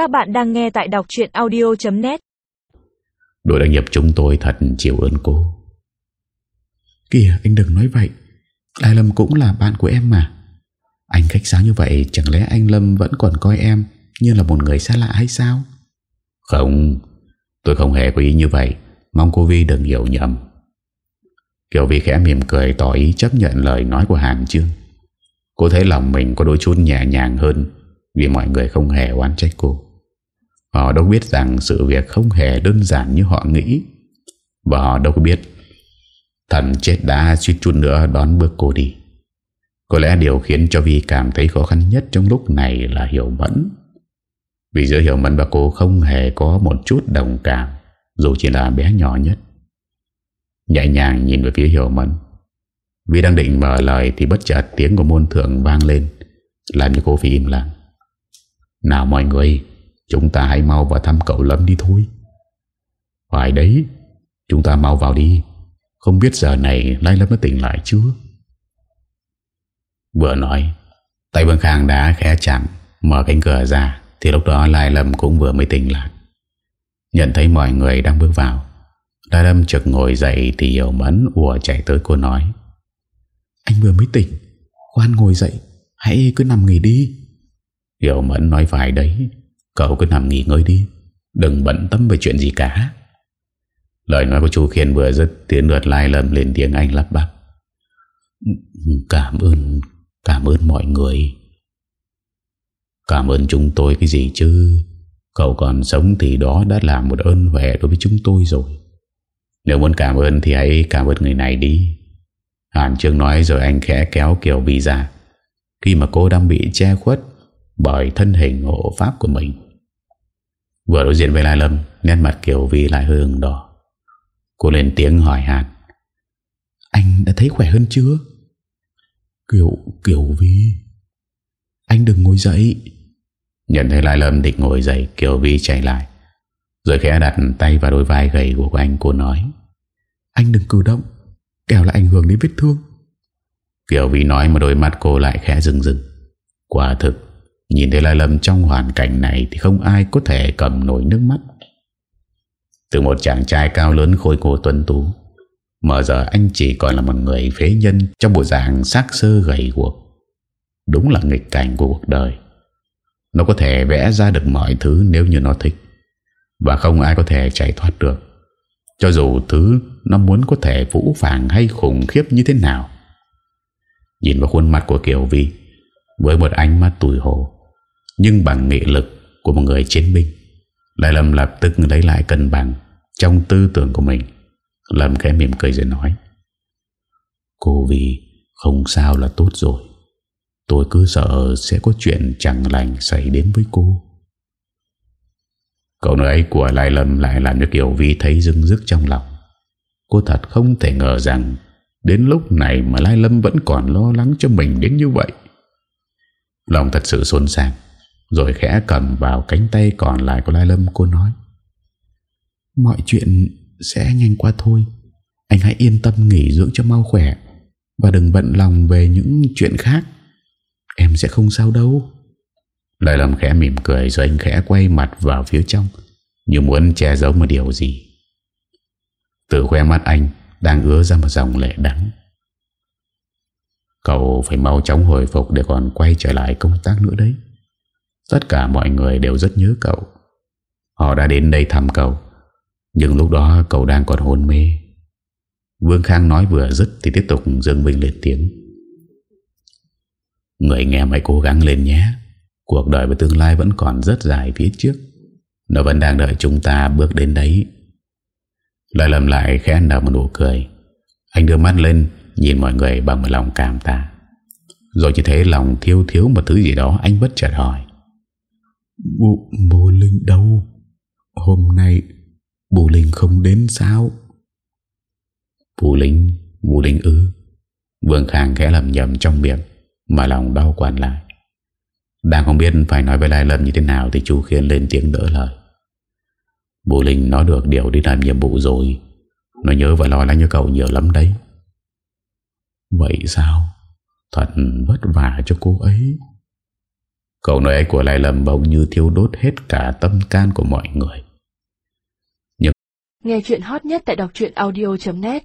Các bạn đang nghe tại đọc chuyện audio.net Đội đặc nghiệp chúng tôi thật chịu ơn cô. Kìa anh đừng nói vậy. Lai Lâm cũng là bạn của em mà. Anh khách sáo như vậy Chẳng lẽ anh Lâm vẫn còn coi em Như là một người xa lạ hay sao? Không Tôi không hề có ý như vậy. Mong cô Vi đừng hiểu nhầm. Kiều Vi khẽ mỉm cười tỏ ý chấp nhận lời nói của Hàn Trương Cô thấy lòng mình có đôi chút nhẹ nhàng hơn Vì mọi người không hề oán trách cô Họ đâu biết rằng sự việc không hề đơn giản như họ nghĩ. Và họ đâu có biết Thần chết đã suýt chút nữa đón bước cô đi. Có lẽ điều khiến cho Vi cảm thấy khó khăn nhất trong lúc này là hiểu mẫn. Vì giữa hiểu mẫn và cô không hề có một chút đồng cảm, Dù chỉ là bé nhỏ nhất. Nhẹ nhàng nhìn về phía hiểu mẫn. Vi đang định mở lời Thì bất chợt tiếng của môn thượng vang lên, Làm cho cô phải im lặng. Nào mọi người Chúng ta hãy mau vào thăm cậu Lâm đi thôi. Phải đấy, Chúng ta mau vào đi. Không biết giờ này Lai Lâm đã tỉnh lại chưa? Vừa nói, Tay Vương Khang đã khẽ chạm Mở cánh cửa ra, Thì lúc đó Lai Lâm cũng vừa mới tỉnh lại. Nhận thấy mọi người đang bước vào, Lai Lâm trực ngồi dậy Thì hiểu mẫn ùa chạy tới cô nói, Anh vừa mới tỉnh, Khoan ngồi dậy, Hãy cứ nằm nghỉ đi. Hiểu mẫn nói phải đấy Cậu cứ nằm nghỉ ngơi đi. Đừng bận tâm về chuyện gì cả. Lời nói của chú Khiên vừa dứt Tiến lượt lai lầm lên tiếng Anh lắp bắp. Cảm ơn Cảm ơn mọi người. Cảm ơn chúng tôi cái gì chứ? Cậu còn sống thì đó đã là một ơn huệ đối với chúng tôi rồi. Nếu muốn cảm ơn thì hãy cảm ơn người này đi. Hàn Trương nói rồi anh khẽ kéo Kiều Vi ra. Khi mà cô đang bị che khuất Bởi thân hình hộ pháp của mình Vừa đối diện với Lai Lâm Nét mặt Kiều Vi lại hương đỏ. Cô lên tiếng hỏi Hàn Anh đã thấy khỏe hơn chưa? Kiều Kiều Vi Anh đừng ngồi dậy. Nhận thấy Lai Lâm định ngồi dậy Kiều Vi chạy lại. Rồi khẽ đặt tay vào đôi vai gầy của anh Cô nói. Anh đừng cử động Kẻo là ảnh hưởng đến vết thương. Kiều Vi nói mà đôi mắt cô lại khẽ rừng rừng. Quả thực Nhìn thấy Lai Lâm trong hoàn cảnh này Thì không ai có thể cầm nổi nước mắt. Từ một chàng trai cao lớn khôi cổ tuấn tú Mở giờ anh chỉ còn là một người phế nhân Trong bộ dạng xác sơ gầy guộc. Đúng là nghịch cảnh của cuộc đời. Nó có thể vẽ ra được mọi thứ nếu như nó thích, Và không ai có thể chạy thoát được. Cho dù thứ nó muốn có thể vũ phàng hay khủng khiếp như thế nào. Nhìn vào khuôn mặt của Kiều Vi, Với một ánh mắt tủi hồ nhưng bằng nghị lực của một người chiến binh, Lại Lâm lập tức lấy lại cân bằng Trong tư tưởng của mình Lâm khẽ mỉm cười rồi nói, Cô vì không sao là tốt rồi. Tôi cứ sợ sẽ có chuyện chẳng lành xảy đến với cô. Câu nói ấy của Lai Lâm lại làm cho Kiều Vi thấy rưng rức trong lòng. Cô thật không thể ngờ rằng Đến lúc này mà Lai Lâm vẫn còn lo lắng cho mình đến như vậy. Lòng thật sự xôn xang rồi khẽ cầm vào cánh tay còn lại của Lai Lâm, cô nói, Mọi chuyện sẽ nhanh qua thôi. Anh hãy yên tâm nghỉ dưỡng cho mau khỏe Và đừng bận lòng về những chuyện khác. Em sẽ không sao đâu. Lai Lâm khẽ mỉm cười Rồi anh khẽ quay mặt vào phía trong, Như muốn che giấu một điều gì? Từ khoe mắt anh Đang ứa ra một dòng lệ đắng. Cậu phải mau chóng hồi phục Để còn quay trở lại công tác nữa đấy. Tất cả mọi người đều rất nhớ cậu. Họ đã đến đây thăm cậu. Nhưng lúc đó cậu đang còn hôn mê. Vương Khang nói vừa dứt Thì tiếp tục Dương Vinh lên tiếng. Người nghe hãy cố gắng lên nhé. Cuộc đời và tương lai vẫn còn rất dài phía trước. Nó vẫn đang đợi chúng ta bước đến đấy. Lại lầm lại khẽ nở một nụ cười. Anh đưa mắt lên, Nhìn mọi người bằng một lòng cảm tạ. Rồi chỉ thấy lòng thiếu thiếu một thứ gì đó, Anh bất chợt hỏi. Bố, bố Linh đâu? Hôm nay Bố Linh không đến sao? Bố Linh Bố Linh ư? Vương Khang khẽ lầm nhầm trong miệng Mà lòng đau quản lại. Đang không biết phải nói với Lai Lâm như thế nào Thì chú Khiên lên tiếng đỡ lời. Bố Linh nó được điều đi làm nhiệm vụ rồi. Nó nhớ và lo lắng cho cậu nhiều lắm đấy. Vậy sao? Thật vất vả cho cô ấy Câu nói ấy của Lai Lâm bỗng như thiêu đốt hết cả tâm can của mọi người. Nhưng... Nghe chuyện hot nhất tại đọc audio.net